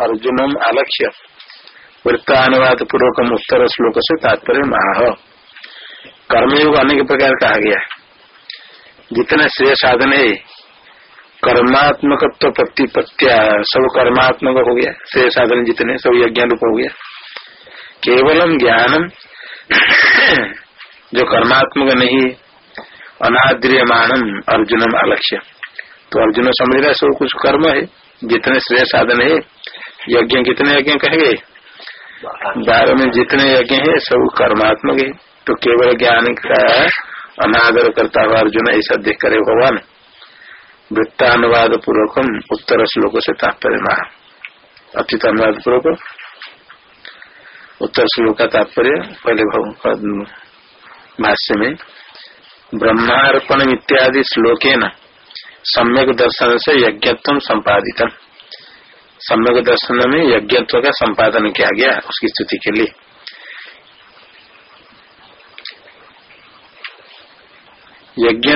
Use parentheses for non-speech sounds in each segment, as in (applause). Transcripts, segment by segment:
अर्जुनम आलक्ष्य वृत्तानुवाद पूर्वक उत्तर श्लोक से तात्पर्य माह कर्मयोग अनेक प्रकार कहा गया जितने श्रेय साधन है कर्मात्मक तो प्रतिपत्तिया सब कर्मात्मक हो गया श्रेय साधन जितने सब यज्ञ रूप हो गया केवलम ज्ञानम जो कर्मात्मक नहीं अनाद्रियमाणम अर्जुनम अलक्ष्य तो अर्जुन समझ रहा है सब कुछ कर्म है जितने श्रेय साधन है यज्ञ कितने यज्ञ कहेंगे बारह में जितने यज्ञ है, सब कर्मात्मक है। तो केवल ज्ञान का अनादर करता हुआ अर्जुन ऐसा देख करे भगवान। वृत्तानुवाद पूर्वकम उत्तर श्लोक से तात्पर्य महा। अतीत अनुवाद पूर्वक उत्तर श्लोक का तात्पर्य, पहले भाष्य में ब्रह्मार्पण इत्यादि श्लोके न सम्यक दर्शन से यज्ञत्व संपादित सम्यक दर्शन में यज्ञत्व का संपादन किया गया उसकी स्तुति के लिए। यज्ञ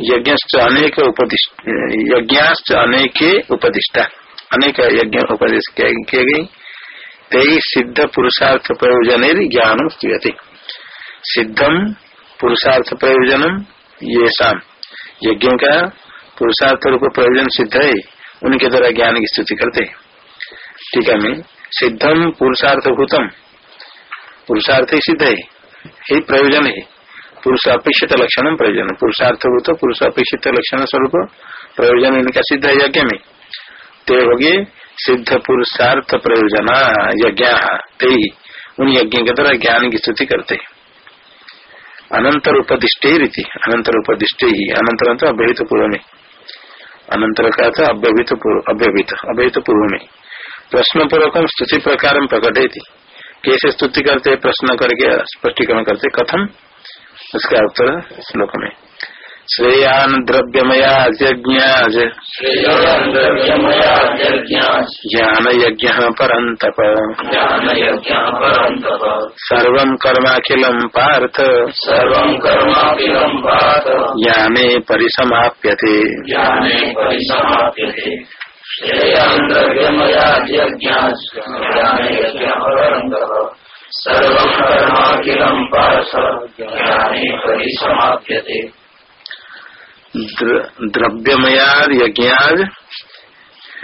यज्ञ अनेक उपदिष्ट, यज्ञाश्च अनेके उपदिष्टा, अनेक यज्ञ उपदेश किए गई तेई सिद्ध पुरुषार्थ प्रयोजन ज्ञान स्तूयते सिद्धम पुरुषार्थ प्रयोजनम, ये शाम। यज्ञों का पुरुषार्थ रूप प्रयोजन सिद्ध है, उनके द्वारा ज्ञान की स्तुति करते ठीक है, मैं सिद्धम पुरुषार्थ भूतम। पुरुषार्थ ही सिद्ध है, ही प्रयोजन है। पुरुष अपेक्षित लक्षण प्रयोजन, पुरुषार्थ भूत, पुरुष अपेक्षित लक्षण स्वरूप प्रयोजन इनका सिद्ध है यज्ञ में। ते होगी सिद्ध पुरुषार्थ प्रयोजन, यज्ञ। ते उन यज्ञ के द्वारा ज्ञान की स्तुति करते अनंतर उपदिष्टे रीति अनंतर उपदिष्टे ही अनंतर तो अव्यहित पूर्व में अनंतर का था अव्यवहित पूर्व अव्यवहित अव्यवहित पूर्व में प्रश्न पूर्वक स्तुति प्रकार प्रकटे थी कैसे स्तुति करते प्रश्न करके स्पष्टीकरण करते कथम? उसका उत्तर श्लोक में श्रेयान द्रव्यमया ज्ञान यज्ञ परन्तप। सर्व कर्माखिलम पार्थ। सर्व कर्माखिलम पार्थ। ज्ञाने परन्तप। सर्वं कर्माखिलं पार्थ। ज्ञाने परिसमाप्यते। द्रव्यमया यज्ञाद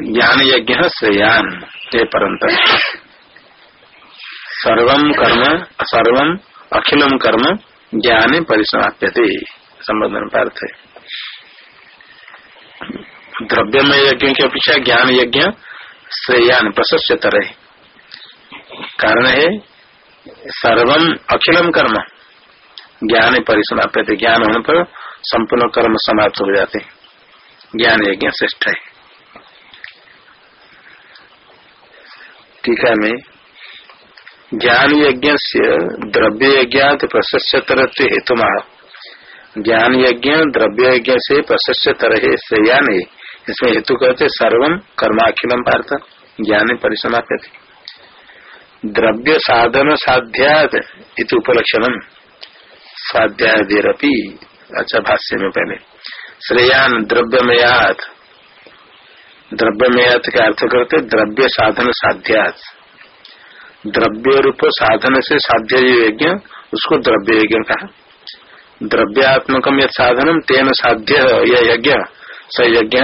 ज्ञान यज्ञ श्रेयान, ते परंत सर्व कर्म, सर्व अखिलम कर्म ज्ञान परिसमाप्यते संबंधन पार्थ। द्रव्यमय यज्ञ की अपेक्षा ज्ञान यज्ञ श्रेयान प्रशस्तर है कारण है सर्वम अखिलम कर्म ज्ञान परिसमाप्यते। ज्ञान होने पर संपूर्ण कर्म समाप्त हो जाते। ज्ञान यज्ञ श्रेष्ठ है। टीका में, ज्ञान यज्ञ से द्रव्य यज्ञ प्रशस्तर हेतु ज्ञान यज्ञ द्रव्य यज्ञ से प्रशस्तर है श्रेयान। है इसमें हेतु कहते सर्वम कर्माखिलम पार्थ, ज्ञान परिसमाप्य द्रव्य साधन साध्यात इत उपलक्षण। साध्यादेरपी अच्छा भाष्य में पहले। श्रेयान द्रव्यमयात। द्रव्यमयात का अर्थ करते द्रव्य साधन साध्यात। द्रव्य रूप साधन से साध्य यज्ञ, उसको द्रव्य यज्ञ कहा। द्रव्यात्मकम यद साधनम तेन साध्य यह यज्ञ, स यज्ञ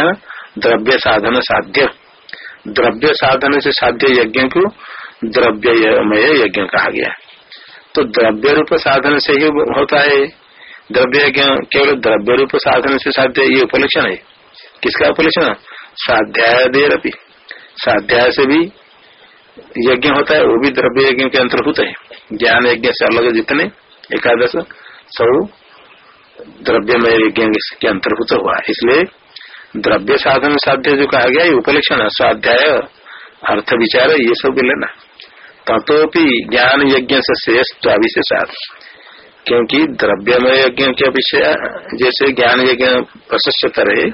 द्रव्य साधन साध्य। द्रव्य साधन से साध्य यज्ञ को द्रव्यमय यज्ञ कहा गया। तो द्रव्य रूप साधन से ही होता है द्रव्य केवल द्रव्य रूप साधन से साध्य ये उपलक्षण है। किसका उपलक्षण? साध्याय देर अभी साध्याय से भी यज्ञ होता है, वो भी द्रव्य यज्ञ के अंतर्भूत है। ज्ञान यज्ञ से अलग जितने एकादश, सब द्रव्यमय यज्ञ के अंतर्भूत हुआ। इसलिए द्रव्य साधन साध्य जो कहा गया, ये उपलक्षण स्वाध्याय अर्थ विचार, ये सब भी लेना। तथोपि ज्ञान यज्ञ से श्रेष्ठ अविशेषार्थ क्योंकि द्रव्यमय यज्ञ के विषय, जैसे ज्ञान यज्ञ प्रशस्त रहे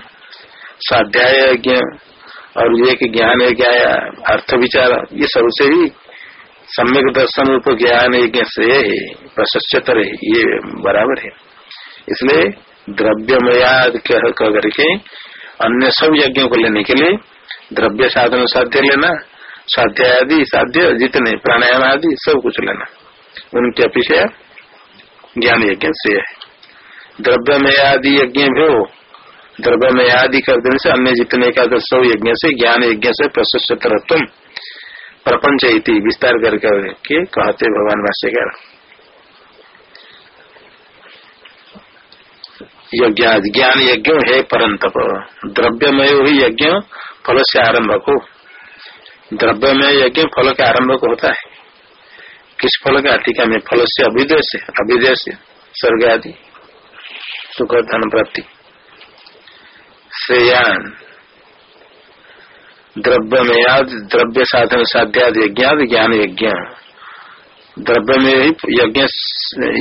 स्वाध्याय यज्ञ और ये कि ज्ञान यज्ञ अर्थ विचार, ये सबसे ही सम्यक दर्शन रूप ज्ञान यज्ञ से प्रशस्त रहे ये बराबर है। इसलिए द्रव्यमयाद कह करके अन्य सब यज्ञों को लेने के लिए द्रव्य साधन साध्य लेना साध्य आदि साध्य, जितने प्राणायाम आदि सब कुछ लेना। उनके अपेक्षा ज्ञान यज्ञ से द्रव्यमय आदि यज्ञ भी हो, द्रव्यमय आदि कर देने से अन्य जितने का सब यज्ञ से ज्ञान, यज्ञ से प्रशस्त प्रपंच विस्तार करके कहते भगवान भाष्यकार। यज्ञ, ज्ञान यज्ञ है परंतप। द्रव्यमय ही यज्ञ फल से आरंभ को द्रव्यमय यज्ञ फल के आरंभ को होता है। किस फल का टीका में फल से अभिदय से अभिदय से स्वर्ग आदि। सुख धन प्राप्ति। श्रेयान। द्रव्य में द्रव्यमयाद, द्रव्य साधन, साध्याद यज्ञाद ज्ञान यज्ञ। द्रव्य में ही यज्ञ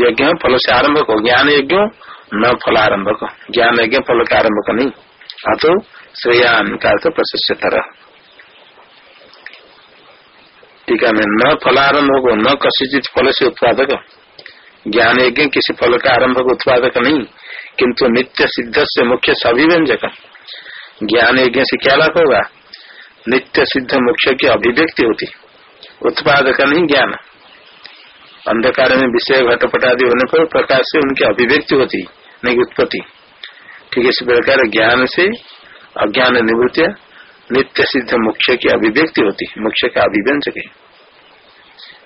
यज्ञ फल से आरंभ को। ज्ञान यज्ञ न फलारंभक ज्ञान यज्ञ फल का आरंभक नहीं। अतो श्रेयान का अर्थ प्रशस्त तरह। टीका में न फलारंभ को न कसिचित फल से उत्पादक। ज्ञान यज्ञ किसी फल का आरंभक उत्पादक नहीं, किंतु नित्य सिद्ध से मुख्य सभी व्यंजक। ज्ञान यज्ञ से क्या लाभ होगा? नित्य सिद्ध मुख्य की अभिव्यक्ति होती। उत्पादक नहीं ज्ञान। अंधकार में विषय घटपट आदि होने पर प्रकाश से उनकी अभिव्यक्ति होती, नहीं उत्पत्ति। ठीक इस प्रकार ज्ञान से अज्ञान निवृत्ति नित्य सिद्ध मुख्य की अभिव्यक्ति होती है मुख्य का अभिव्यंजक है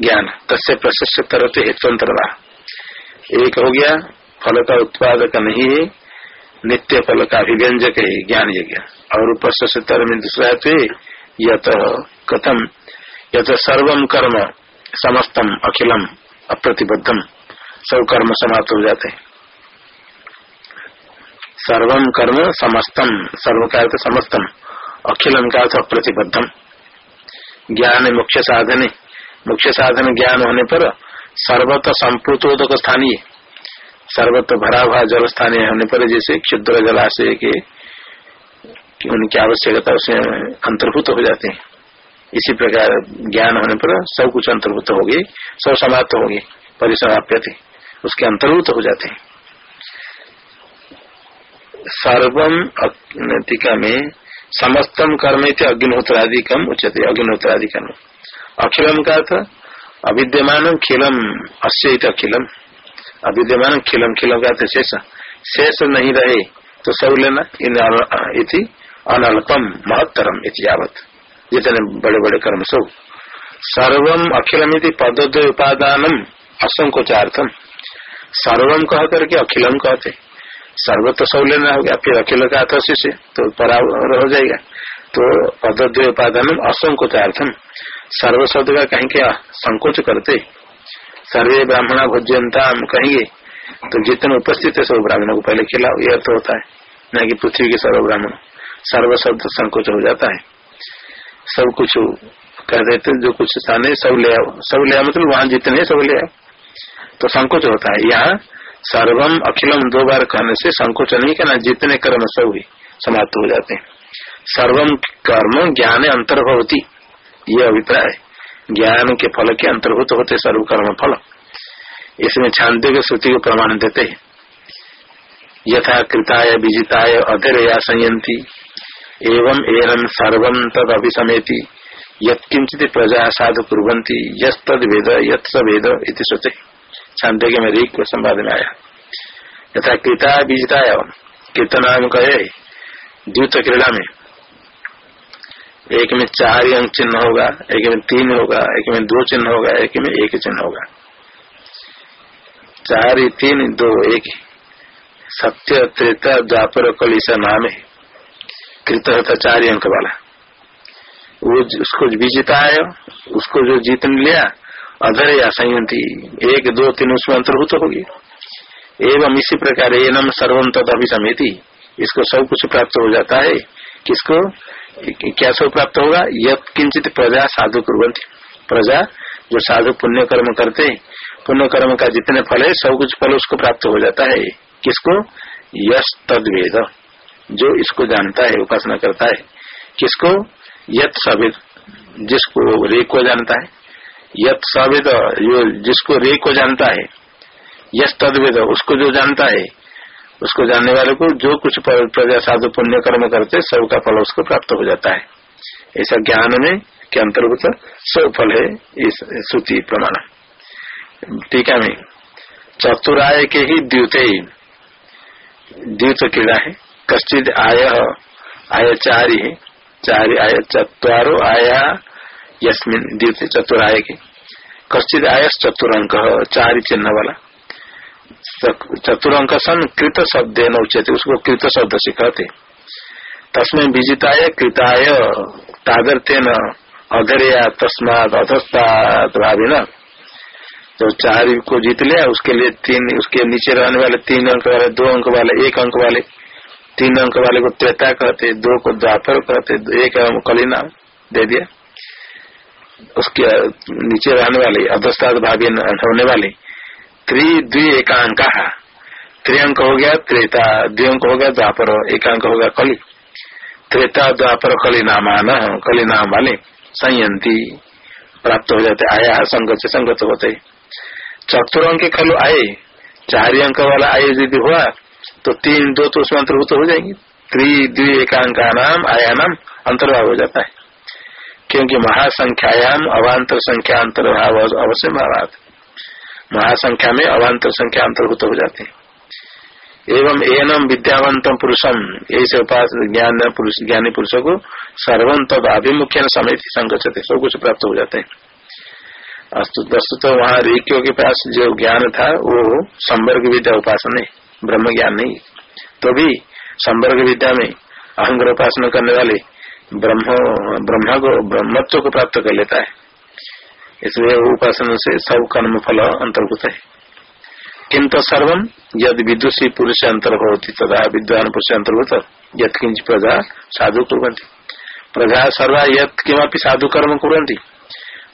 ज्ञान, तस्य प्रशस्त तरह हेतुअंतरवा एक हो गया, फल का उत्पादक नहीं है, नित्य फल का अभिव्यंजक है, ज्ञान यज्ञ। और प्रशस्त में दूसरा है यत कथम, यत सर्वम कर्म समस्तम अखिलम, अप्रतिबद्धम। सब कर्म समाप्त हो जाते हैं। सर्वम कर्म समस्तम सर्व का अर्थ समस्तम अखिलम का अर्थ अप्रतिबद्धम ज्ञान मुख्य साधन। मुख्य साधन ज्ञान होने पर सर्वत संपूतोदक स्थानीय सर्वत भरा भरा जल स्थानीय होने पर जैसे क्षुद्र जलाशय के उनकी आवश्यकता उसमें अंतर्भूत हो जाते हैं। इसी प्रकार ज्ञान होने पर सब कुछ अंतर्भूत हो गई, सब समाप्त हो गई परिसमाप्य थे उसके अंतर्भूत हो जाते हैं। सर्वम टीका में समस्तम कर्म अग्निहोत्रादिकम उच्चते अग्निहोत्रादिकम अखिलम का था? अविद्यमान खिलम अश्य अखिलम। अविद्यमान खिलम खिलम का था? शेष। शेष नहीं रहे तो सब लेना इन इति अनल्पम महत्तरम यावत। जितने बड़े बड़े कर्म सब सर्वम अखिलम पदोदय उपादानम असंकोचार्थम। सर्वम कह करके अखिलम कहते। सर्व तो सब लेना हो गया, फिर अखिल का अर्थ से तो परावर हो जाएगा। तो पदद्वय उपादान असंकोचार्थम सर्व शब्द का कहीं क्या संकोच करते। सर्वे ब्राह्मणा भोज्यंता हम कहेंगे तो जितने उपस्थित है सब ब्राह्मणों को पहले खिलाओ, यह अर्थ होता है। न कि पृथ्वी के सर्व ब्राह्मण। सर्व शब्द संकोच हो जाता है। सब कुछ कह देते जो कुछ स्थान है सब ले आओ सब ले आओ मतलब वहाँ जितने सब ले आओ तो संकोच होता है। यहाँ सर्वम अखिलम दो बार कहने से संकोच नहीं करना, जितने कर्म सब समाप्त हो जाते हैं। सर्वम कर्म ज्ञान अंतर्भवती, ये अभिप्राय ज्ञान के फल के अंतर्भूत होते सर्व कर्म फल। इसमें छांदे के श्रुति को प्रमाण देते हैं। यथा कृताय, विजिताय, अधरया संयंती एवं एरम सर्वम तद अभिसमेति यत्किंचित प्रजा साधु कुरंती यद वेद वेद इति सोचे छांदे में रीक संवाद में आया यथा कृता बीजता कीर्तन कहे, द्वित क्रीड़ा में। एक में चार अंक चिन्ह होगा, एक में तीन होगा, एक में दो चिन्ह होगा, एक में एक चिन्ह होगा। चार तीन, दो एक। सत्य, त्रेता, द्वापर कल ऐसा नाम है। कृत होता चार अंक वाला। वो उसको बीजता है उसको जो जीतने लिया अधर या संयंती, एक, दो, तीन उसमें अंतर्भूत होगी एवं इसी प्रकार एनम सर्वम तद अभिसमिति। इसको सब कुछ प्राप्त हो जाता है। किसको? क्या सब प्राप्त होगा? यद किंचित प्रजा साधु कुरंती प्रजा जो साधु पुण्य कर्म करते पुण्य कर्म का जितने फल है, सब कुछ फल उसको प्राप्त हो जाता है। किसको? यश तद वेद जो इसको जानता है, उपासना करता है। किसको? यथ सभी जिसको रे को जानता है। सवेद जो जिसको रे को जानता है यश तदवेद, उसको जो जानता है, उसको जानने वाले को जो कुछ प्रजा, साधु, पुण्य, कर्म करते सबका फल उसको प्राप्त हो जाता है। ऐसा ज्ञान में के अंतर्गत सब फल है, इस श्रुति प्रमाण। टीका में, चतुराय के ही द्यूते द्यूत क्रीड़ा है। कश्चित आय आय चारी चार आय चतरो आया यस्मिन चतुराय के। कश्चित आय चतुरंक चार चिन्ह वाला चतुरंक सन कृत शब्द न उचित उसको कृत शब्द से कहते। तस्में विजिताय कृताय तादर्तेन अधस्तात भावी न तो चार को जीत लिया, उसके लिए तीन, उसके नीचे रहने वाले तीन अंक वाले, दो अंक वाले, एक अंक वाले। तीन अंक वाले को त्रेता कहते, दो को द्वापर कहते, एक कलिना दे दिया। उसके नीचे रहने वाले अधस्तात भावी होने वाले त्रि द्वि एकांक त्रिअंक हो गया, त्रेता द्विअंक हो गया, द्वापर एकांक हो गया, कली। त्रेता द्वापर कली नामान कली नाम वाले, संयंती प्राप्त हो जाते, आया, संगत से संगत होते। चतुर अंक खलु आए चार अंक वाला आय यदि हुआ तो तीन दो तो उसमें अंतर्भूत हो जाएँगे। त्रि द्वि एकांका नाम आया नाम अंतर्भाव हो जाता है। क्योंकि महासंख्यायाम अवान्तर संख्या अंतर्भाव अवश्य महाराज महासंख्या में अवान्तर संख्या अंतर्भूत हो जाते। हैं एवं एनम विद्यावंतम पुरुषम ऐसे उपास ज्ञान, पुरुष, ज्ञानी पुरुषों को सर्वम तद अभिमुख्य समित संगत सब कुछ प्राप्त हो जाते। हैं वस्तु तो वहाँ रिक्यों के पास जो ज्ञान था, वो संवर्ग विद्या उपासना ब्रह्म ज्ञान नहीं। तो भी संवर्ग विद्या में अहंग्र उपासना करने वाले ब्रह्म को, ब्रह्मत्व को प्राप्त कर लेता है। इसलिए उपासना से सब कर्म फल अंतर्भूत है। किंतु सर्वम यद विदुषी पुरुष अंतर्भवती तथा विद्वान पुरुष अंतर्भूत यद किंच प्रजा साधु कुरंती प्रजा सर्वा यद कि साधु कर्म कुरंती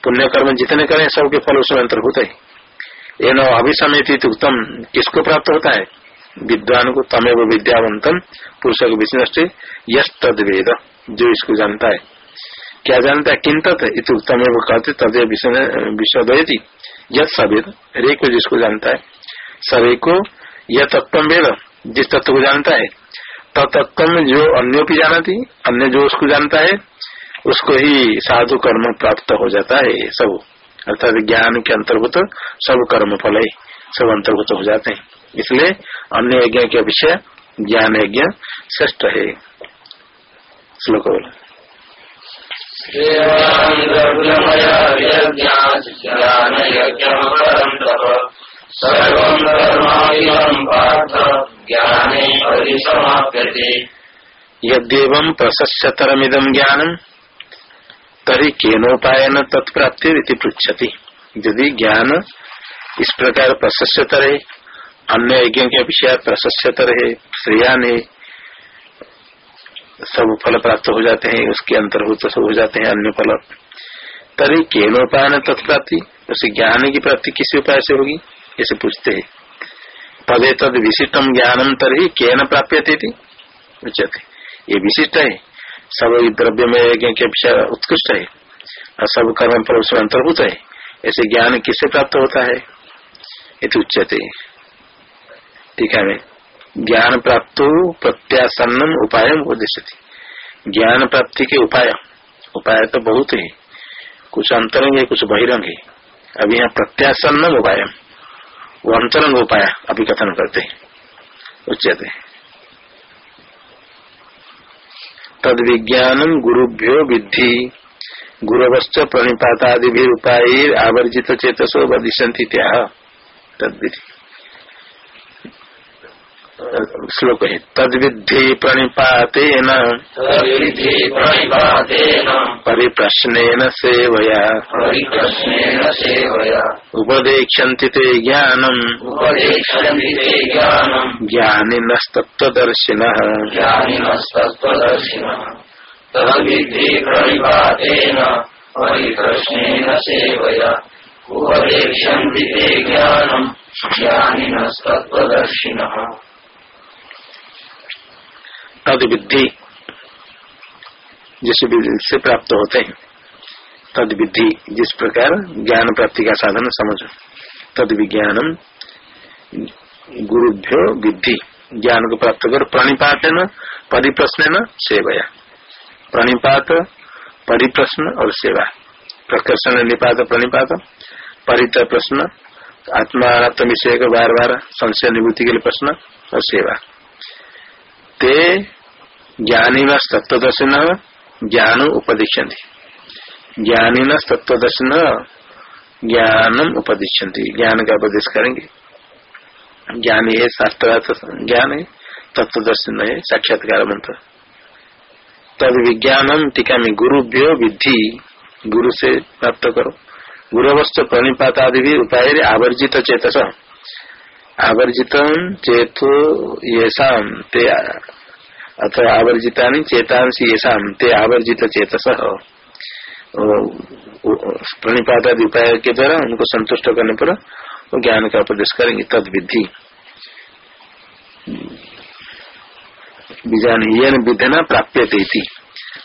पुण्य कर्म जितने करें, सबके फल उसमें अंतर्भूत है। ये न अभिसमित उत्तम किसको प्राप्त होता है? विद्वान को तमेव विद्यावंतम पुरुष को विशिष्ट यश तद वेद जो इसको जानता है। क्या जानता है? किंतत इत उत्तम कहते तदे विषदयती यद सवेद रे को जिसको जानता है। सवे को यह तत्व वेद, जिस तत्व को जानता है। तत्व जो अन्यों की जाना थी अन्य जो उसको जानता है, उसको ही साधु कर्म प्राप्त हो जाता है, सब। अर्थात ज्ञान के अंतर्गत सब कर्म फल है सब अंतर्गत हो जाते हैं। इसलिए अन्य यज्ञ के विषय ज्ञान यज्ञ श्रेष्ठ है। श्लोक बोला। यद्यव प्रशस्यतरमिदम ज्ञानम तरी केनोपायन तत्प्राप्ति पृछति यदि ज्ञान इस प्रकार प्रशस्यतर है अन्य यज्ञ के विषय प्रशस्यतर है श्रेयान है सब फल प्राप्त हो जाते हैं, उसके अंतर्भूत सब हो जाते हैं अन्य फल। केनोपाय न तत्प्राप्ति, उसे ज्ञान की प्राप्ति किस उपाय से होगी? ऐसे पूछते हैं। पदे तद विशिष्टम ज्ञानम तरी केन प्राप्य थे ये विशिष्ट है। सब द्रव्य में यज्ञ अपेक्षा उत्कृष्ट है, और सब कर्म फल उसमें अंतर्भूत है, ऐसे ज्ञान किससे प्राप्त होता है? ये उच्चते ठीक है ज्ञान प्राप्त प्रत्यासन्नम उपाय उद्देश्य ज्ञान प्राप्ति के उपाय। उपाय तो बहुत है। कुछ अंतरंग है कुछ बहिरंग। है अभी यहाँ प्रत्यासन्नम उपाय। वो अंतरंग उपाय अभी कथन करते उच्चते तद विज्ञान गुरुभ्यो विद्धि। गुरवश्च प्रणिपातादि भी उपाय आवर्जित चेतसो वदिशंति तद विधि श्लोक। है तद विधि प्रणिपातेन। परिप्रश्न सेवया। उपदेक्षन्ति ते ज्ञानम् ज्ञानिनस्तत्त्वदर्शिनः। तद्विद्धि प्रणिपातेन। परिप्रश्नेन सेवया। उपदेक्षन्ति ते ज्ञानम् ज्ञानिनस्तत्त्वदर्शिनः। तद विधि जिस से प्राप्त होते हैं, तद विधि जिस प्रकार ज्ञान प्राप्ति का साधन समझो। तद विज्ञानम गुरुभ्यो विधि ज्ञान को प्राप्त करो प्रणिपात न परिप्रश्न न सेवया। प्रणिपात, परिप्रश्न और सेवा। प्रकर्षण, निपात, प्रणिपात परित प्रश्न आत्मा विषय बार बार संशय, निवृत्ति के लिए प्रश्न और सेवा। ते ज्ञानी व तत्वदर्शन ज्ञान उपदिशंति ज्ञानी न तत्वदर्शन ज्ञानम उपदिशंति ज्ञान का उपदेश करेंगे ज्ञानी है शास्त्रार्थ ज्ञान है तत्वदर्शन है साक्षात्कार मंत्र तद विज्ञानम टीका में गुरुभ्यो विधि गुरु से प्राप्त करो। गुरुवस्त प्रणिपात आदि भी उपाय आवर्जित चेतस आवर्जित चेतो ये ते अथवा आवर्जिता चेतांशी ये ते आवर्जित चेतस प्रणिपात आदि उपाय के द्वारा उनको संतुष्ट करने पर वो ज्ञान का उपदेश करेंगे तद विधि बीजान ये विधना प्राप्य थी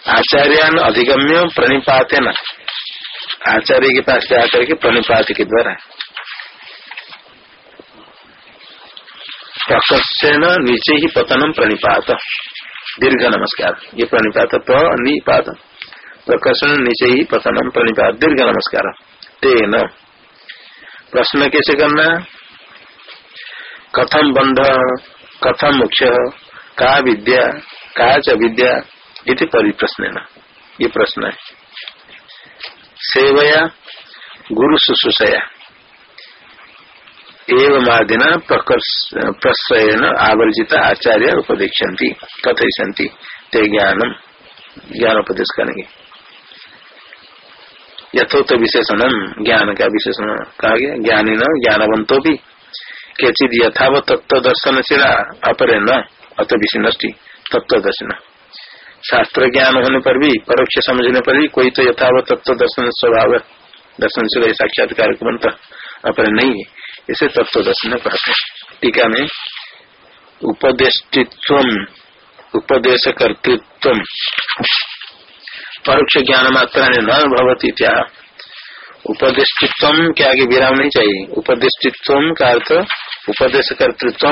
आचार्यान अधिगम्य न आचार्य के पास जाकर के प्रणिपात के द्वारा। प्रकर्षण नीचे ही पतनम प्रणिपात। दीर्घ नमस्कार ये प्रणिपात प्रणिपात प्रकर्षण नीचे ही पतनम प्रणिपात दीर्घ नमस्कार तेन। प्रश्न कैसे करना? कथम बंध कथम मुख्य? का विद्या? का च विद्या? इति परिप्रश्न ये प्रश्न है। सेवया, गुरु शुश्रूषया। एवं आदिना प्रश्रयन आवर्जित आचार्य उपदेक्षन्ति कथयती ते ज्ञानम ज्ञान उपदेश करेंगे यथोक्त विशेषण ज्ञान का विशेषण कहा गया ज्ञानी न ज्ञानवंतो भी केचित यथाव तत्व दर्शन से अपरे न अत विशिष्टि तत्व दर्शन शास्त्र ज्ञान होने पर भी परोक्ष समझने पर भी कोई तो यथाव तत्व दर्शन स्वभाव दर्शन से साक्षात्कार बनता अपर नहीं है इसे तत्व दर्शन कहते टीका में उपदेष्टित्व उपदेश कर्तृत्व परोक्ष ज्ञान मात्रा ने न भवती क्या उपदिष्टित्व के आगे विराम नहीं चाहिए। उपदिष्टित्व का अर्थ उपदेश कर्तृत्व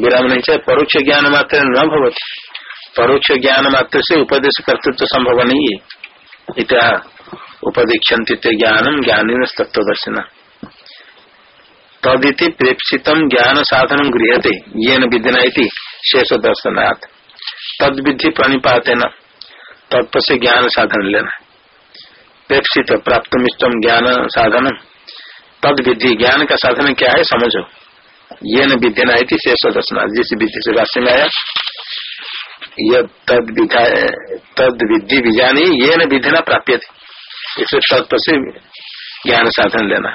विराम नहीं चाहिए। परोक्ष ज्ञान मात्र न भवती। परोक्ष ज्ञान मात्र से उपदेश कर्तृत्व संभव नहीं है। इतना उपदीक्षन्ति ज्ञानम ज्ञानी तत्व दर्शन तदिति प्रेक्षित ज्ञान साधन गृहते ये न शेष दर्शनाथ तद विधि प्रणिपात न तत्व से ज्ञान साधन लेना। प्रेक्षित प्राप्त मिष्टम ज्ञान साधन तद विधि ज्ञान का साधन क्या है समझो। ये न शेष दर्शना जिस विधि से राशि में आया तद विधि बीजानी ये न विधिना प्राप्य थी इसे तत्व से ज्ञान साधन लेना।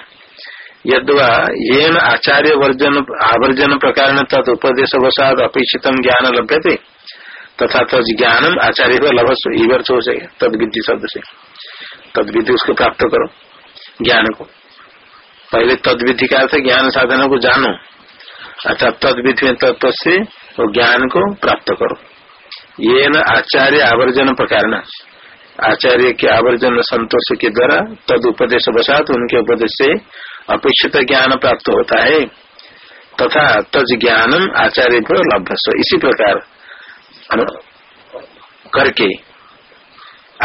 यदवा ये आचार्य वर्जन आवर्जन प्रकार तद उपदेश वसाद अपेक्षित ज्ञान लभ्य थे तथा तद ज्ञानम आचार्य को लभस इवर्थ हो जाएगा तद विधि शब्द से तद विधि उसको प्राप्त करो ज्ञान को पहले तद विधि का अर्थ ज्ञान साधनों को जानो अच्छा तद विधि में तत्व से वो ज्ञान को प्राप्त करो। ये न आचार्य आवर्जन प्रकार आचार्य के आवर्जन संतोष के द्वारा तद उपदेश बसात उनके उपदेश से अपेक्षित ज्ञान प्राप्त होता है। तथा तज ज्ञानम आचार्य को लभ्य इसी प्रकार करके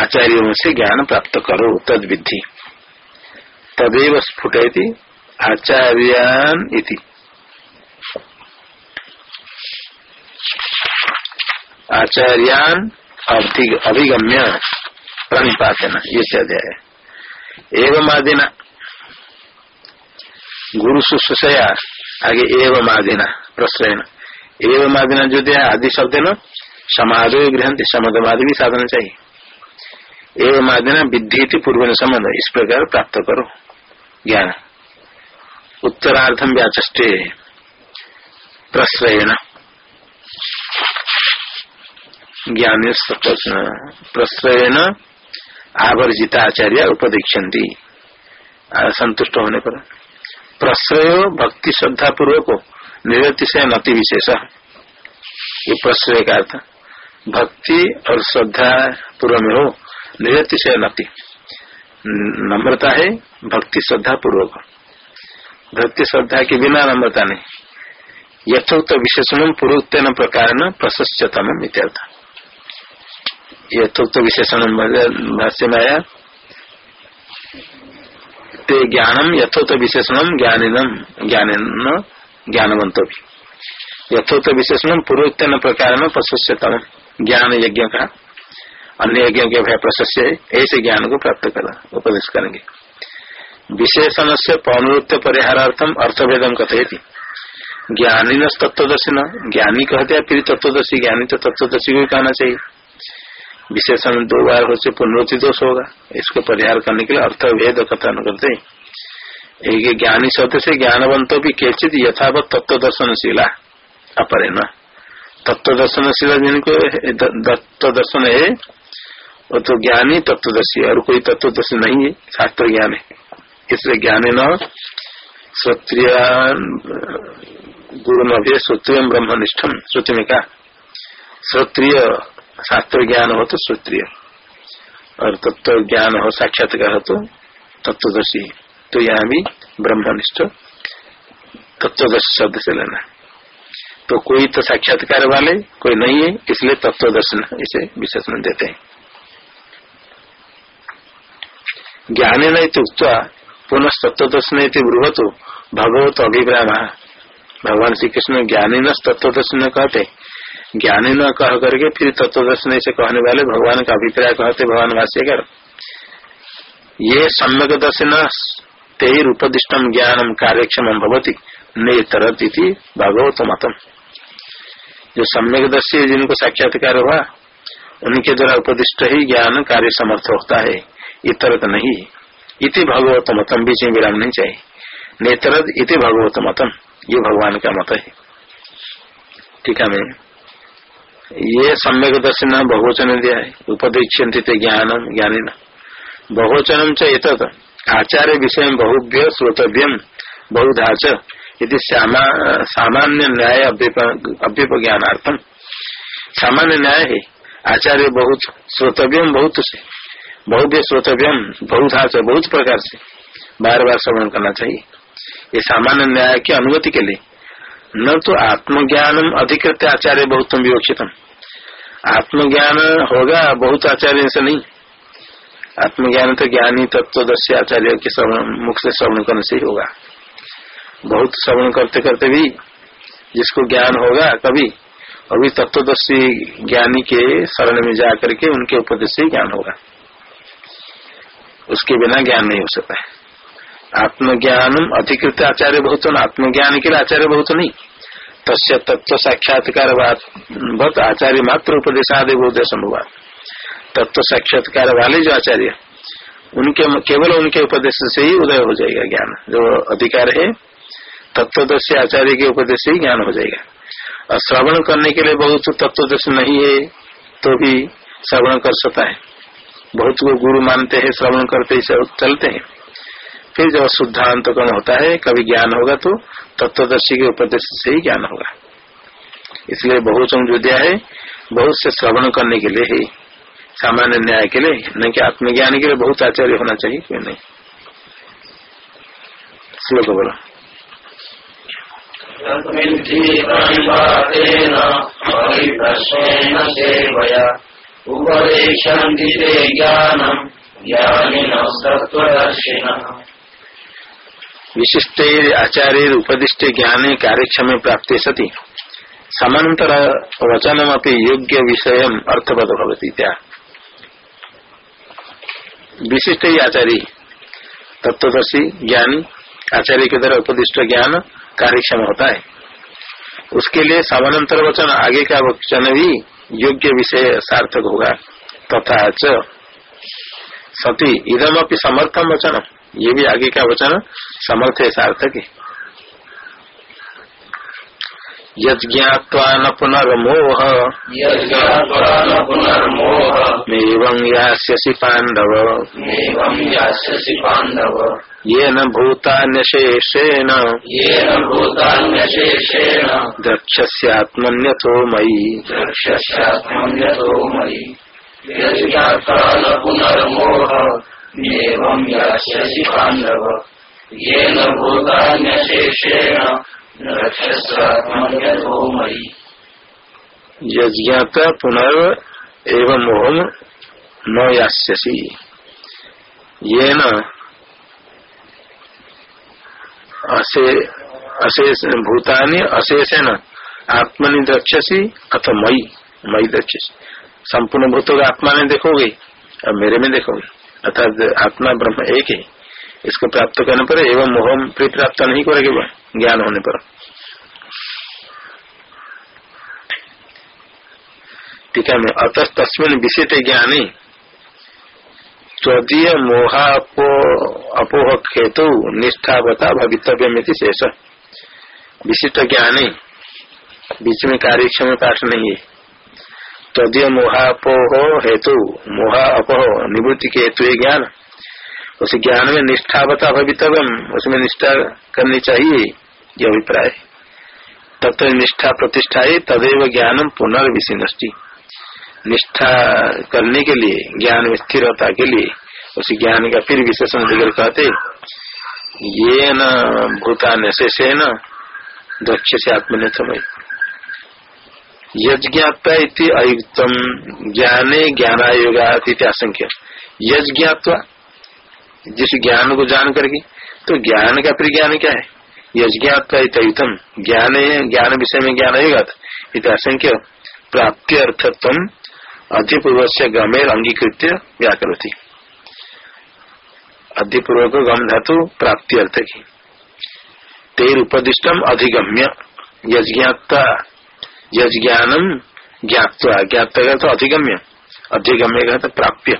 आचार्यों से ज्ञान प्राप्त करो तद विधि तदेव स्फुट आचार्यान इति। आचार्यान अभिगम्य प्रणिपातन, ये अध्याय एवं आदिना गुरु सुशया आगे एवं आदिना प्रश्न एवं आदिना जो दिया आदि शब्द न समाधो गृहंत समदमाद भी साधन चाहिए। एवं आदिना विद्धि पूर्व संबंध इस प्रकार प्राप्त करो, ज्ञान। उत्तरार्धम व्याचे प्रश्रयण ज्ञान प्रश्रयण आवर्जित आचार्य संतुष्ट होने पर। प्रश्रय भक्ति श्रद्धा पूर्वक निरतिशय नति विशेष। ये प्रश्रय का अर्थ, भक्ति और श्रद्धा पूर्व में हो निरतिशय नति नम्रता है, भक्ति श्रद्धा पूर्वक भक्ति श्रद्धा के बिना नम्रता नहीं। यथोक्त विशेषण पूर्वोत्न प्रकार न प्रशस्यतम इत्यर्थ। यथोक्त विशेषण भाष्य में आया ते ज्ञानम यथोक्त विशेषण ज्ञानिनम ज्ञान ज्ञानवंतो भी यथोक्त विशेषण पूर्वोत्न प्रकार न प्रशस्यतम। ज्ञान यज्ञ का अन्य यज्ञ के भय प्रशस्य ऐसे ज्ञान को प्राप्त कर, उपदेश करेंगे। विशेषण से पौनरुत्य परिहारार्थम अर्थभेदम कथयती। ज्ञानी न तत्वदर्शी न ज्ञानी कहते हैं फिर तत्वदर्शी ज्ञानी तो तत्वदर्शी को कहना चाहिए? विशेषण दो बार हो पुनरुति दोष होगा। इसको परिहार करने के लिए अर्थ भेद कथन करते एक ज्ञानी शब्द से ज्ञानवंतो भी केचित यथावत तत्व दर्शनशीला अपरे न तत्व दर्शनशीला जिनको तत्व दर्शन है, वो तो ज्ञानी तत्वदर्शी और कोई तत्वदर्शी नहीं है, शास्त्र ज्ञान है। इसलिए ज्ञानी न क्षत्रिय गुरु नभ्य श्रोत्रिय ब्रह्मनिष्ठम श्रुति में कहा, श्रोत्रिय शास्त्र ज्ञान हो तो श्रोत्रिय और तत्व ज्ञान हो साक्षात्कार हो तो तत्वदर्शी। तो यहाँ भी ब्रह्मनिष्ठ तत्वदर्शी शब्द से लेना। तो कोई तो साक्षात्कार वाले, कोई नहीं है, इसलिए तत्वदर्शन इसे विशेषण देते हैं। ज्ञाने नहीं तो पुनः तत्वदर्शन बृहतो भगवत अभिप्राय। भगवान श्री कृष्ण ज्ञानी न तत्वदर्शन कहते। ज्ञानी न कह करके फिर तत्वदर्शन से कहने वाले भगवान का अभिप्राय कहते, भगवान भाष्यकर ये सम्यक दर्शन ते उपदिष्टम ज्ञानम कार्यक्षम भवती नेतरती भगवत मतम जो सम्यक दर्शी जिनको साक्षात्कार हुआ, उनके द्वारा उपदिष्ट ही ज्ञान कार्य समर्थ होता है, इतरत नहीं। इति भगवत मतम बीच में विराम नहीं चाहिए। नेतरद इति भगवत मतम ये भगवान का मत है। ठीक है, मैं ये सम्यक दर्शन बहुवचन दिया है। उपदीक्षित ज्ञानम ज्ञानी बहुवचनम चेत आचार्य विषय बहुभ्य श्रोतव्यम बहुधा यदि सामान्य न्याय अभ्युप ज्ञानार्थम सामान्य न्याय है। आचार्य बहुत श्रोतव्यम बहुत से। बहुभ्य श्रोतव्यम बहुधा बहुत प्रकार से। बार बार श्रवण करना चाहिए। ये सामान्य न्याय की अनुमति के लिए। न तो आत्मज्ञान अधिकृत आचार्य बहुत विवक्षितम। आत्मज्ञान होगा, बहुत आचार्य से नहीं। आत्मज्ञान तो ज्ञानी तत्वदर्शी आचार्य के मुख से श्रवण करने से ही होगा। बहुत श्रवण करते करते भी जिसको ज्ञान होगा कभी अभी तत्वदर्शी ज्ञानी के शरण में जाकर के उनके उपदेश से ज्ञान होगा। उसके बिना ज्ञान नहीं हो सकता है। आत्मज्ञान अधिकृत आचार्य बहुत आत्मज्ञान के लिए आचार्य बहुत नहीं। तस्य तत्व साक्षात्कार बहुत आचार्य मात्र उपदेश आदि उद्देश्य संभव तत्व साक्षात्कार वाले जो आचार्य, उनके केवल उनके उपदेश से ही उदय हो जाएगा ज्ञान। जो अधिकार है तत्वदर्शी आचार्य के उपदेश से ही ज्ञान हो जाएगा। और श्रवण करने के लिए बहुत तत्वदर्श नहीं है तो भी श्रवण कर सकता है। बहुत को गुरु मानते हैं, श्रवण करते ही चलते हैं। फिर जब शुद्धांत कम होता है, कभी ज्ञान होगा तो तत्वदर्शी के उपदेश से ही ज्ञान होगा। इसलिए बहुचम जो दिया है, बहुत से श्रवण करने के लिए ही, सामान्य न्याय के लिए नहीं कि आत्मज्ञान के लिए बहुत आचार्य होना चाहिए, क्यों नहीं? श्लोक बोलो। ज्ञानम विशिष्ट आचार्य उपदिष्ट ज्ञान कार्यक्षम प्राप्त सती। समांतर वचनम योग्य विषय अर्थवत भवती विशिष्ट आचार्य तत्वदर्शी ज्ञानी आचार्य के द्वारा उपदिष्ट ज्ञान कार्यक्षम होता है। उसके लिए समानांतर वचन आगे का वचन भी योग्य विषय सार्थक होगा। तथा सती इदम अपनी समर्थम वचनम। ये भी आगे का वचन समर्थ है सार्थक है। यज्ञात्वा न पुनर्मोह एवं यास्यसि पांडव पांडव ये न भूतान्यशेषेण। द्रक्ष्यस्यात्मन्यथो मयि। द्रक्ष्यस्यात्मन्यथो मयि। यज्ञात्वा न पुनर्मोह एवं यास्यसि पांडव ये न भूतान्यशेषेण न यज्ञात पुनर् एवं मोहम न यास्यसी। ये न अशेष भूतानि अशेषेण आत्मनि द्रक्षसी अथवा मई मई द्रक्षसी संपूर्ण भूतों आत्मा में देखोगे और मेरे में देखोगे। अर्थात आत्मा ब्रह्म एक है। इसको प्राप्त करने पर एवं मोह फिर प्राप्त नहीं करेगा ज्ञान होने पर। टीका में अत तस्मिन विशिष्ट ज्ञानी। त्वदीय मोहापो अपोह हेतु निष्ठावता भवितव्य शेष। विशिष्ट ज्ञानी। बीच में कार्यक्षम पाठ नहीं है। तदीय मोहापोह हेतु, मोहा अपोह, निवृत्ति के हेतु ज्ञान। उस ज्ञान में निष्ठावता भवितव्य उसमें निष्ठा करनी चाहिए यह अभिप्राय तत्व निष्ठा प्रतिष्ठा ही तदेव ज्ञानम पुनर्विशीनष्टि निष्ठा करने के लिए, ज्ञान में स्थिरता के लिए, उस ज्ञान का फिर विशेषण दिगर कहते ये न भूतान से न दक्ष से आत्मने समय यज्ञात्वा इति अयुक्तम ज्ञाने ज्ञानायोगा आशंक्य। यज्ञात्वा जिस ज्ञान को जान करके तो ज्ञान का फिर ज्ञान क्या है? यज्ञात्वा इतम ज्ञान ज्ञान विषय में ज्ञान आएगा इत आशंक्य प्राप्ति अर्थत्व अधिपूर्व से गमेर अंगीकृत व्याकृति अधिपूर्वक गम धातु प्राप्ति अर्थ की। तेर उपदिष्टम अधिगम्य यज्ञाता यज्ञानम ज्ञातवा ज्ञात तो अधिगम्य अधिगम्य का तो प्राप्य।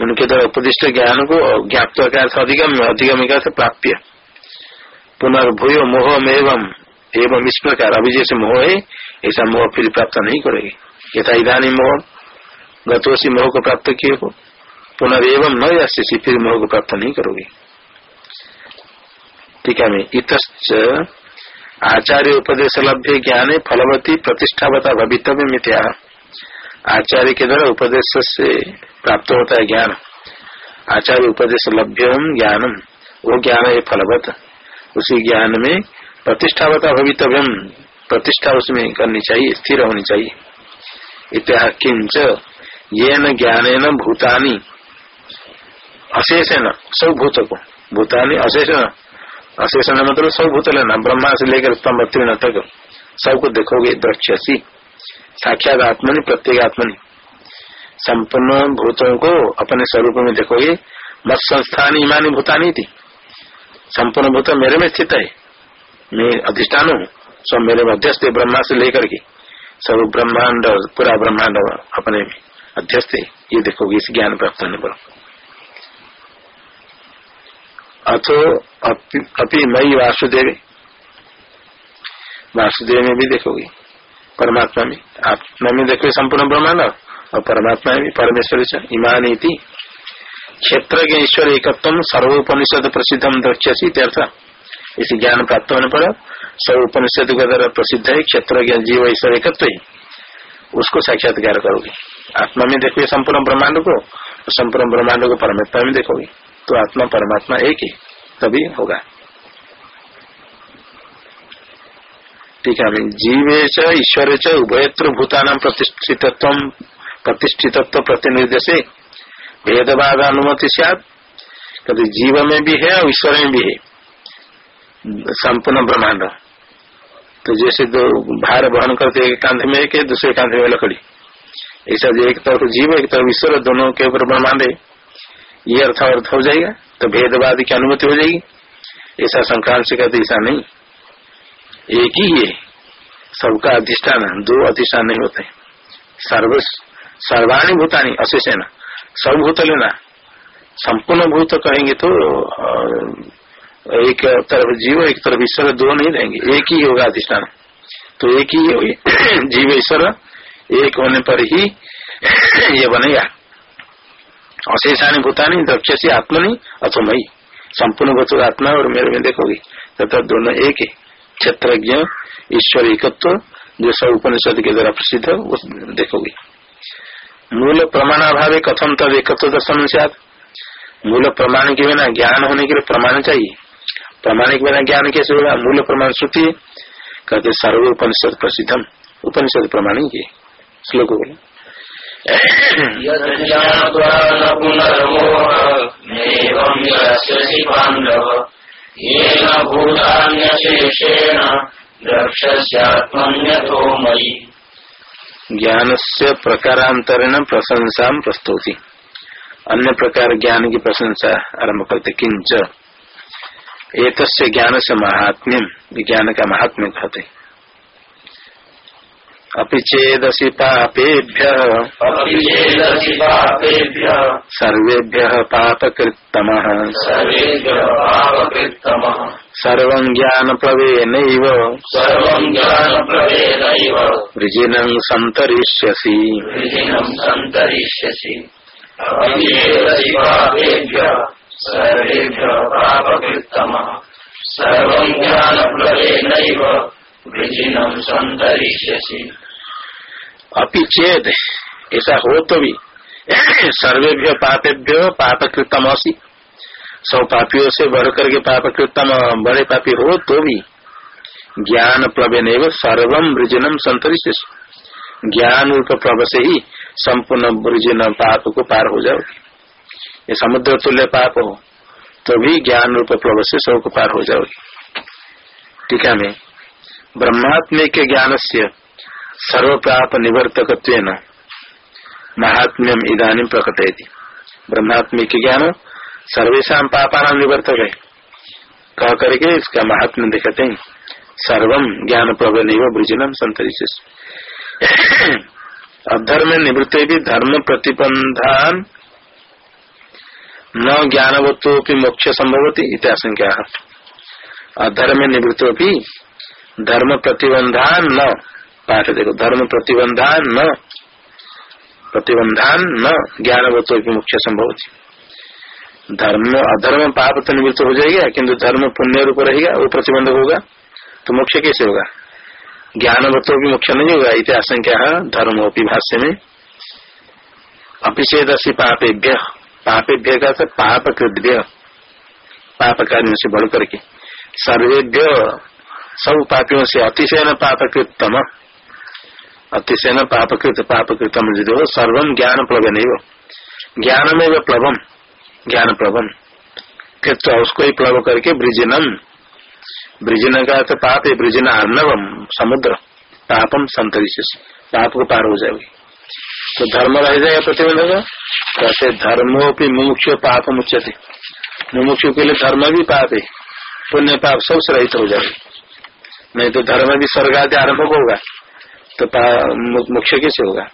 उनके द्वारा उपदिष्ट ज्ञान को ज्ञातवा का अर्थ अधिगम्य अधिगम्य का प्राप्य। पुनर्भूय मोह एवं एवं इस प्रकार अभी जैसे मोह है ऐसा मोह फिर प्राप्त नहीं करेगी। यथा इधानी मोह गतोषी मोह को प्राप्त किए हो पुनर्व न फिर मोह को प्राप्त नहीं करोगे। ठीक है इत आचार्य उपदेश लभ्य ज्ञान फलवती प्रतिष्ठावता भवितव्य मिथ्या आचार्य के द्वारा उपदेश से प्राप्त होता है ज्ञान। आचार्य उपदेश लभ्यम ज्ञानम। वो ज्ञान है फलवत। उसी ज्ञान में प्रतिष्ठावता भवितव्यम। प्रतिष्ठा उसमें करनी चाहिए, स्थिर होनी चाहिए। इत्या किंच ये न ज्ञान न भूतानी अशेष न सब भूत को भूतानी अशेष अशेष न मतलब सब भूत लेना ब्रह्मा से लेकर तम तक सबको देखोगे द्रक्ष्यसी साक्षात आत्मनि प्रत्येक आत्मनि संपूर्ण भूतों को अपने स्वरूप में देखोगे मत संस्थान ईमानी भूतानी थी। संपूर्ण भूत मेरे में स्थित है। मैं अधिष्ठान हूँ, सब मेरे में मध्यस्थ ब्रह्मा से लेकर के। सब ब्रह्मांड, पूरा ब्रह्मांड अपने अध्यस्त ये देखोगे, इस ज्ञान प्राप्त होने पर। अथो अपि मई वासुदेव। वासुदेव में भी देखोगे। परमात्मा में। आत्मा में देखोगे संपूर्ण ब्रह्मांड। और परमात्मा में भी परमेश्वर ईमान क्षेत्र के ईश्वर एकत्व सर्वोपनिषद प्रसिद्धम द्रक्ष्यसी तीर्थ इस ज्ञान प्राप्त होने पर सब उपनिषद के द्वारा प्रसिद्ध है क्षेत्र जीव ईश्वर एकत्व उसको साक्षात्कार करोगे। आत्मा में देखोगे संपूर्ण ब्रह्मांड को। संपूर्ण ब्रह्मांड को परमात्मा में देखोगे। तो आत्मा परमात्मा एक ही, तभी होगा। ठीक है जीवे च ईश्वर च उभयत्र भूतान प्रतिष्ठितत्व प्रतिष्ठितत्व प्रतिनिर्देश भेदभाव अनुमति कभी जीव में भी है और ईश्वर में भी है। संपूर्ण ब्रह्मांड। तो जैसे दो भार वहन करते एक कांध में एक दूसरे कांध में लकड़ी। ऐसा एक तरफ़ जीव, एक तरफ़ ईश्वर, दोनों के ऊपर ब्रह्मांड है। ये अर्थ अर्थ हो जाएगा तो भेदवाद की अनुमति हो जाएगी। ऐसा संक्रांत से कहते ऐसा नहीं। एक ही है सबका अधिष्ठान दो अधिष्ठान नहीं होते। सर्व सर्वाणी भूतानी ना सब भूत लेना। संपूर्ण भूत कहेंगे तो एक तरफ़ जीव, एक तरफ़ ईश्वर, दो नहीं रहेंगे। एक ही होगा अधिष्ठान। तो एक ही जीव, ईश्वर, एक होने पर ही ये बनेगा। अशेषानी भूतानी दक्ष से आत्मा नहीं अथो मई संपूर्ण भूत आत्मा और मेरे में देखोगे। तथा दोनों एक है। क्षेत्रज्ञ, ईश्वर एकत्व, जो सब उपनिषद के द्वारा प्रसिद्ध है वो देखोगे। मूल प्रमाणाभाव कथम तब एकत्व दर्शन से मूल प्रमाण के बिना ज्ञान होने के लिए प्रमाण चाहिए। प्रमाणिक बिना ज्ञान कैसे होगा? मूल प्रमाण श्रुति कहते सर्व उपनिषद प्रसिद्धम। उपनिषद प्रमाणिक है। श्लोक बोले। ज्ञान से प्रकारांतरण प्रशंसा प्रस्तुति। अन्य प्रकार ज्ञान की प्रशंसा आरंभ करते किंच एक ज्ञान से महात्म्यम विज्ञान का महात्म्य कहते अपि चेदसि पापेभ्य। अपि चेदसि पापेभ्यः। सर्वेभ्य पापकृतम सर्व ज्ञान सर्वं ज्ञानप्रवेदैव वृजिनं सन्तरिष्यसि। विधिनं सन्तरिष्यसि। अपि चेदसि पापेभ्यः सर्वेभ्यः पापकृत्तमः सर्वं ज्ञानप्रवेदैव विधिनं सन्तरिष्यसि अपि चेद ऐसा हो तो भी सर्वेभ्य पापेभ्य पापकृतम असी सौ पापियों से बढ़ करके पाप कृतम बड़े पापी हो तो भी ज्ञान प्लवन एवं सर्वम वृजनम संतरिष्य ज्ञान रूप प्लव से ही संपूर्ण वृजन पाप को पार हो जाओगे ये समुद्र तुल्य पाप हो तो भी ज्ञान रूप प्लव से सबको पार हो जाओगे टीका में ब्रह्मात्म्य के ज्ञान से सर्व पाप निवर्तक महात्म्यम इधानी प्रकटयति। ब्रह्मात्म्य के ज्ञान सर्वेशा पापाना निवर्तक। है कह करके इसका महात्म्य दिखते हैं? सर्वम ज्ञान प्रबल वृजनम संतरिश (coughs) अधर्म निवृत्ति भी धर्म प्रतिबंधान न ज्ञानवत्तो मोक्ष संभवती इत्याशंका अधर्म निवृत्तो भी धर्म प्रतिबंधान न। पाठ देखो, धर्म प्रतिबंधान न प्रतिबंधान न ज्ञानवत्तो मुख्य संभवती। धर्म, अधर्म पाप तो निवृत्त हो जाएगा, किंतु धर्म पुण्य रूप रहेगा, वो प्रतिबंधक होगा तो मोक्ष कैसे होगा? ज्ञानवत्व भी मुख्य नहीं होगा इति आशंका धर्मोपी भाष्य में। अपिषेदसी पापेभ्य पापेभ्य का तो पाप कृद्य पाप कार्य से बढ़ करके सर्वेभ्य, सब पापियों से अतिशय न पापकृतम अतिशय न पापकृत, पापकृतम जो सर्वम ज्ञान प्लवन ज्ञान में वह ज्ञान प्लवन कृत उसको ही प्लव करके ब्रिजनम ब्रिजन का तो पाप है ब्रिजन अर्णवम समुद्र पापम संतरिश पाप को पार हो जाएगी। तो धर्म रह जाएगा प्रतिबंधक? कहते धर्मोपी मुमुक्ष पाप मुच्यते। मुमुक्ष के लिए धर्म भी पाप है। पुण्य पाप सबसे रहित हो जाएगी। नहीं तो धर्म भी स्वर्ग आदि आरंभ होगा। तो मुख्य कैसे होगा?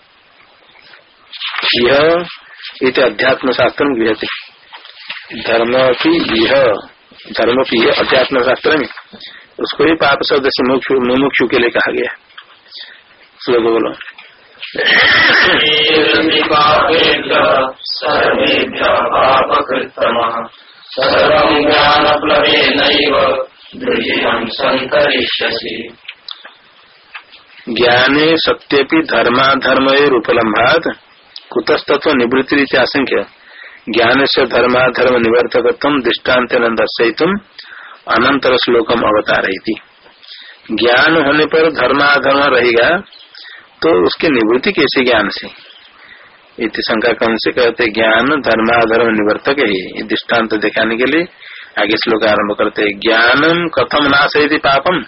यह इत अध्यात्म शास्त्र में गृहते धर्म की यह धर्म की अध्यात्म शास्त्र में उसको ही पाप शब्द से मुमुक्षु के लिए कहा गया। श्लोक बोलो। सर्वं ज्ञाने सत्यपि धर्माधर्म उपलम्भात कुतस्तत्व निवृत्ति आशंक्य ज्ञान से धर्माधर्म निवर्तकत्व दृष्टांत दर्शयितुम अनंतर श्लोकम अवतार ज्ञान होने पर धर्माधर्म रहेगा तो उसकी निवृत्ति कैसे ज्ञान से? इति शंका कौन से कहते, ज्ञान धर्माधर्म निवर्तक है दृष्टांत दिखाने के लिए आगे श्लोक आरंभ करते ज्ञानम कथम नाश पापम,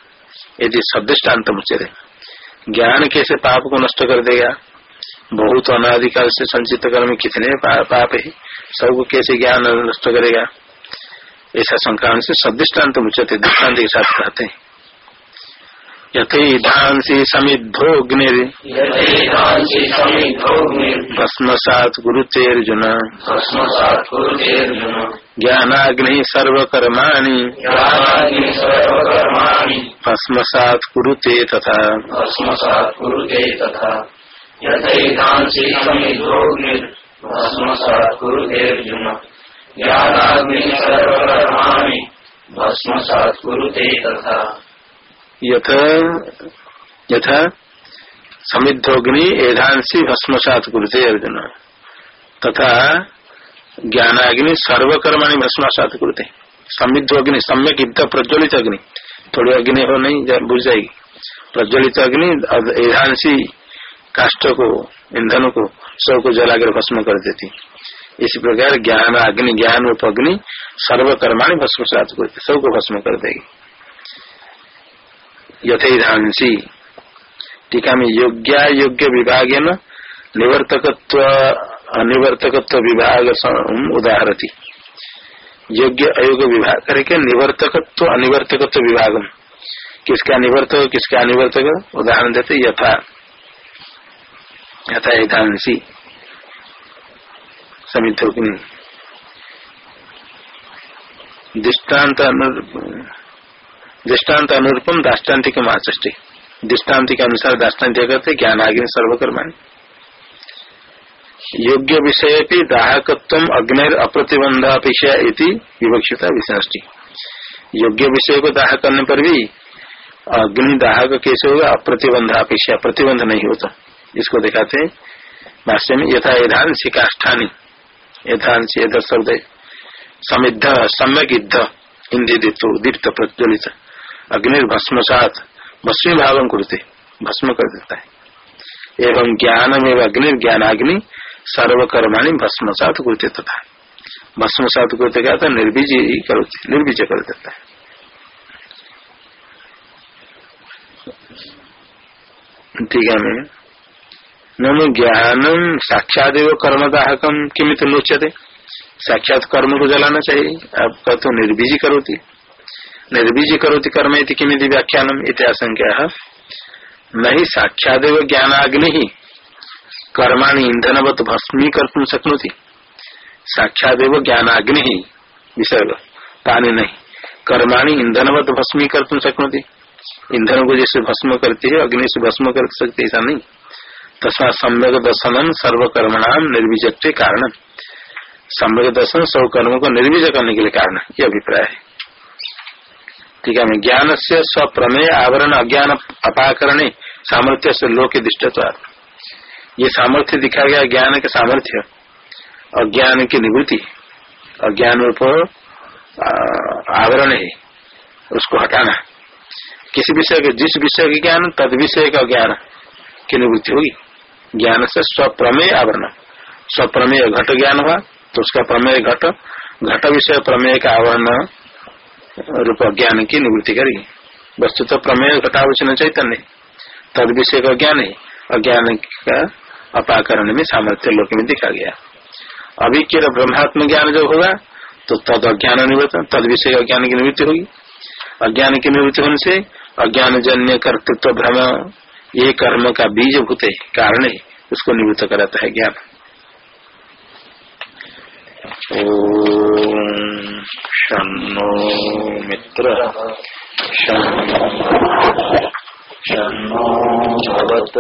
यदि सदृष्टान्त मुचरे ज्ञान कैसे पाप को नष्ट कर देगा? बहुत अनाधिकाल से संचित कर्म कितने पा, पाप है? सबको कैसे ज्ञान नष्ट करेगा? ऐसा संक्रांत से सदृष्टान्त मुचते दृष्टांत के साथ कहते हैं। यथेधांसी समिद्धोऽग्निर् भस्मसात गुरुतेर्जुन। ज्ञानाग्नि सर्वकर्माणि। भस्मसात कुरुते तथा। भस्मसात् कुरुते यथा समिद्धोग्नि एधांसी भस्मसात कुरुते अर्जुन। तथा ज्ञानाग्नि, सर्वकर्माणि भस्मसात कुरुते समिद्ध अग्नि, सम्यक युद्ध प्रज्वलित अग्नि। थोड़ी अग्नि हो नहीं बुझ जाएगी। प्रज्वलित अग्नि ईधांसी काष्ट को ईंधन को सबको जलाकर भस्म कर देती। इसी प्रकार ज्ञान अग्नि, ज्ञान रूप अग्नि, सर्वकर्माणी भस्म सात करते सबको भस्म कर देगी। यथेधांसी। टीका में योग्या योग्य विभाग न निवर्तकत्व अनिवर्तकत्व विभाग उदाहरती। योग्य अयोग विभाग करके निवर्तकत्व अनिवर्तकत्व विभाग किसका निवर्तक, किसका अनिवर्तक? उदाहरण देते यथा। यथा यथांसी समित दृष्टांत दृष्टांत अनुरूपम दाष्टान्तिक दृष्टान्ति के अनुसार दाष्टान्तिक करते ज्ञान आगे सर्वकर्मा योग्य विषय भी दाहकत्व अग्निर अप्रतिबंधापेक्षा विवक्षिता विषष्टि योग्य विषय को दाह करने पर भी अग्नि दाहक कैसे होगा अप्रतिबंधापेक्षा प्रतिबंध नहीं होता। इसको दिखाते भाष्य में यथा यथांशी काष्ठानी। यथांशी यथ शब्द समिद्ध सम्यक युद्ध इंद्र दीप्त प्रज्वलित अग्निर्भस्म सात भस्मी भाव करते, भस्म कर देता है। एवं ज्ञान में अग्नि सर्वकर्माणी भस्मसात करते तथा। भस्मसात करते क्या था? निर्बीज निर्बीज कर देता है। ठीक है, मैं ननु ज्ञानम साक्षात कर्मदाहकम किमित नोचते साक्षात कर्म को जलाना चाहिए। आपका तो निर्बीज करोती। निर्बीज करोती कर्म किमित व्याख्यानम इतिहास नहीं साक्षात ज्ञान अग्नि ही। कर्माणी ईंधनवत भस्मी कर तुम सकती साक्षात ज्ञान अग्नि ही विसर्ग पानी नहीं। कर्माणी ईंधनवत भस्मी कर तुम सकती ईंधन को जैसे भस्म करती है अग्नि से भस्म कर सकते ऐसा नहीं। तथा सम्यक दर्शनम सर्वकर्मणाम निर्विजक के कारण। सम्यक दर्शन सब कर्मों को निर्विजय करने के लिए कारण ये अभिप्राय है। ठीक है ज्ञान से स्वप्रमेय आवरण, अज्ञान अपाकरणे सामर्थ्य से लोक दृष्टत्व ये सामर्थ्य दिखा गया, ज्ञान के सामर्थ्य अज्ञान की निवृत्ति। अज्ञान रूप आवरण है, उसको हटाना। किसी विषय के, जिस विषय के ज्ञान, तद विषय का ज्ञान की निवृत्ति होगी। ज्ञान से स्वप्रमेय आवरण। स्वप्रमेय घट ज्ञान हुआ तो उसका प्रमेय घट घट विषय प्रमेय का आवरण रूप ज्ञान की निवृत्ति करेगी। वस्तु तो प्रमेय घटावचन चैतन्य। तद विषय का ज्ञान है अज्ञान का अपाकरण में सामर्थ्य लोक में दिखा गया। अभी केवल ब्रह्मात्म ज्ञान जब होगा तो तद अज्ञान निवृत्त तद विषय अज्ञान की निवृत्ति होगी। अज्ञान की निवृत्ति होने से अज्ञान जन्य कर्तृत्व भ्रम, ये कर्म का बीज भूत कारण है, उसको निवृत्त कराता है ज्ञान। शनो मित्र। शनो भवत।